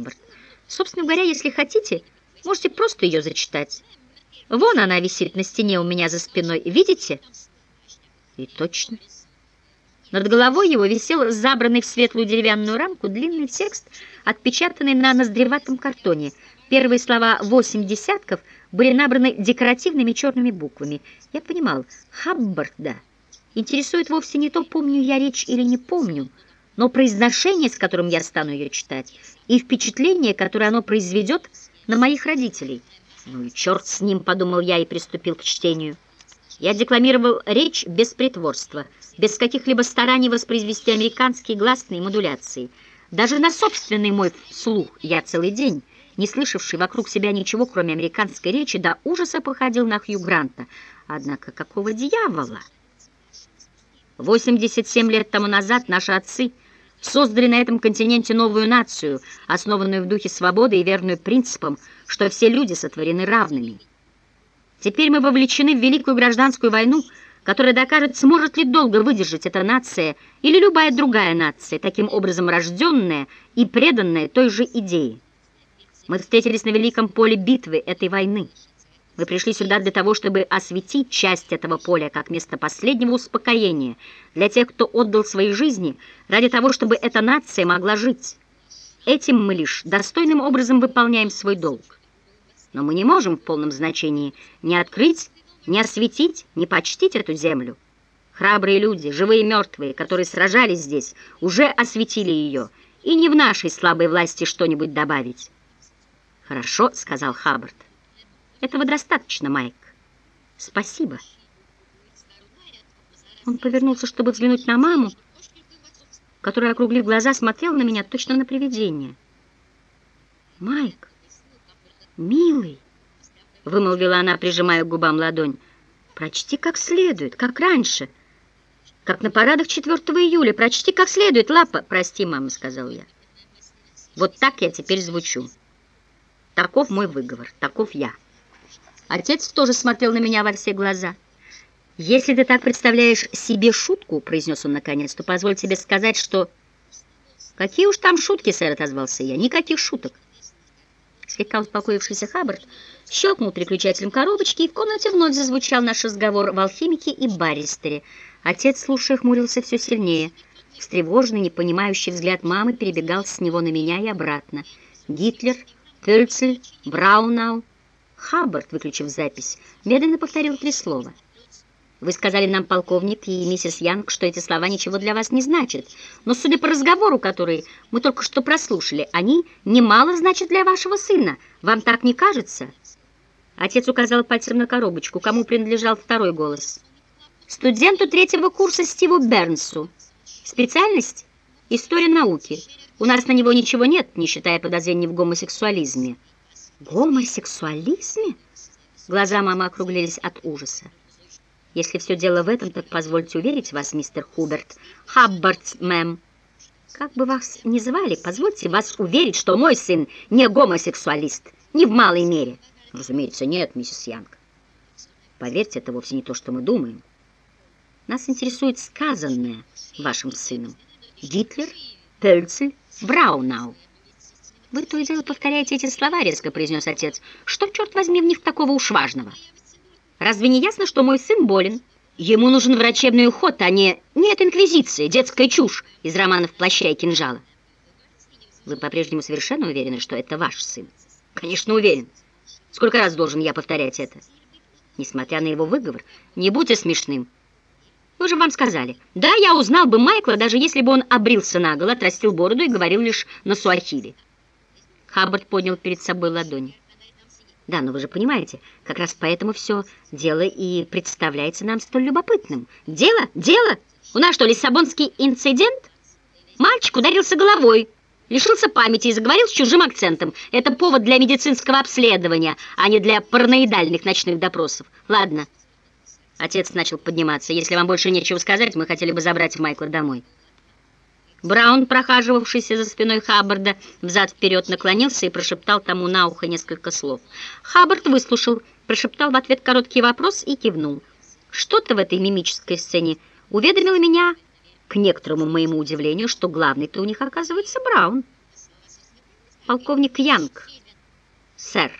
Хаббард. «Собственно говоря, если хотите, можете просто ее зачитать. Вон она висит на стене у меня за спиной. Видите?» И точно. Над головой его висел забранный в светлую деревянную рамку длинный текст, отпечатанный на ноздреватом картоне. Первые слова «восемь десятков» были набраны декоративными черными буквами. Я понимал, Хаббарда интересует вовсе не то, помню я речь или не помню, но произношение, с которым я стану ее читать, и впечатление, которое оно произведет на моих родителей. Ну и черт с ним, подумал я и приступил к чтению. Я декламировал речь без притворства, без каких-либо стараний воспроизвести американские гласные модуляции. Даже на собственный мой слух я целый день, не слышавший вокруг себя ничего, кроме американской речи, до ужаса походил на Хью Гранта. Однако какого дьявола? 87 лет тому назад наши отцы создали на этом континенте новую нацию, основанную в духе свободы и верную принципам, что все люди сотворены равными. Теперь мы вовлечены в великую гражданскую войну, которая докажет, сможет ли долго выдержать эта нация или любая другая нация, таким образом рожденная и преданная той же идее. Мы встретились на великом поле битвы этой войны. Мы пришли сюда для того, чтобы осветить часть этого поля как место последнего успокоения для тех, кто отдал свои жизни ради того, чтобы эта нация могла жить. Этим мы лишь достойным образом выполняем свой долг. Но мы не можем в полном значении ни открыть, ни осветить, ни почтить эту землю. Храбрые люди, живые и мертвые, которые сражались здесь, уже осветили ее, и не в нашей слабой власти что-нибудь добавить. «Хорошо», — сказал Хаббард. «Этого достаточно, Майк. Спасибо». Он повернулся, чтобы взглянуть на маму, которая, округлив глаза, смотрела на меня точно на привидение. «Майк, «Милый», — вымолвила она, прижимая к губам ладонь, — «прочти как следует, как раньше, как на парадах 4 июля, прочти как следует, лапа». «Прости, мама», — сказал я. «Вот так я теперь звучу. Таков мой выговор, таков я». Отец тоже смотрел на меня во все глаза. «Если ты так представляешь себе шутку, — произнес он наконец, — то позволь тебе сказать, что...» «Какие уж там шутки, сэр», — отозвался я, — «никаких шуток». Слегка успокоившийся Хаббард щелкнул переключателем коробочки, и в комнате вновь зазвучал наш разговор в алхимике и баристере. Отец, слушая, хмурился все сильнее. Встревоженный, непонимающий взгляд мамы перебегал с него на меня и обратно. Гитлер, Пельцель, Браунау. Хаббард, выключив запись, медленно повторил три слова — вы сказали нам, полковник и миссис Янг, что эти слова ничего для вас не значат. Но судя по разговору, который мы только что прослушали, они немало значат для вашего сына. Вам так не кажется?» Отец указал пальцем на коробочку, кому принадлежал второй голос. «Студенту третьего курса Стиву Бернсу. Специальность — история науки. У нас на него ничего нет, не считая подозрений в гомосексуализме». «Гомосексуализме?» Глаза мамы округлились от ужаса. Если все дело в этом, так позвольте уверить вас, мистер Хуберт. Хаббард, мэм. Как бы вас ни звали, позвольте вас уверить, что мой сын не гомосексуалист, не в малой мере. Разумеется, нет, миссис Янг. Поверьте, это вовсе не то, что мы думаем. Нас интересует сказанное вашим сыном. Гитлер, Пельцель, Браунау. Вы то и дело повторяете эти слова, резко произнес отец. Что, черт возьми, в них такого уж важного? Разве не ясно, что мой сын болен? Ему нужен врачебный уход, а не... Нет, инквизиция, детская чушь из романов «Плаща и кинжала». Вы по-прежнему совершенно уверены, что это ваш сын? Конечно, уверен. Сколько раз должен я повторять это? Несмотря на его выговор, не будьте смешным. Мы же вам сказали. Да, я узнал бы Майкла, даже если бы он обрился наголо, отрастил бороду и говорил лишь на суахили. Хаббард поднял перед собой ладони. Да, но вы же понимаете, как раз поэтому все дело и представляется нам столь любопытным. Дело? Дело? У нас что, лиссабонский инцидент? Мальчик ударился головой, лишился памяти и заговорил с чужим акцентом. Это повод для медицинского обследования, а не для параноидальных ночных допросов. Ладно. Отец начал подниматься. Если вам больше нечего сказать, мы хотели бы забрать Майкла домой. Браун, прохаживавшийся за спиной Хаббарда, взад-вперед наклонился и прошептал тому на ухо несколько слов. Хаббард выслушал, прошептал в ответ короткий вопрос и кивнул. Что-то в этой мимической сцене уведомило меня, к некоторому моему удивлению, что главный-то у них оказывается Браун. Полковник Янг, сэр.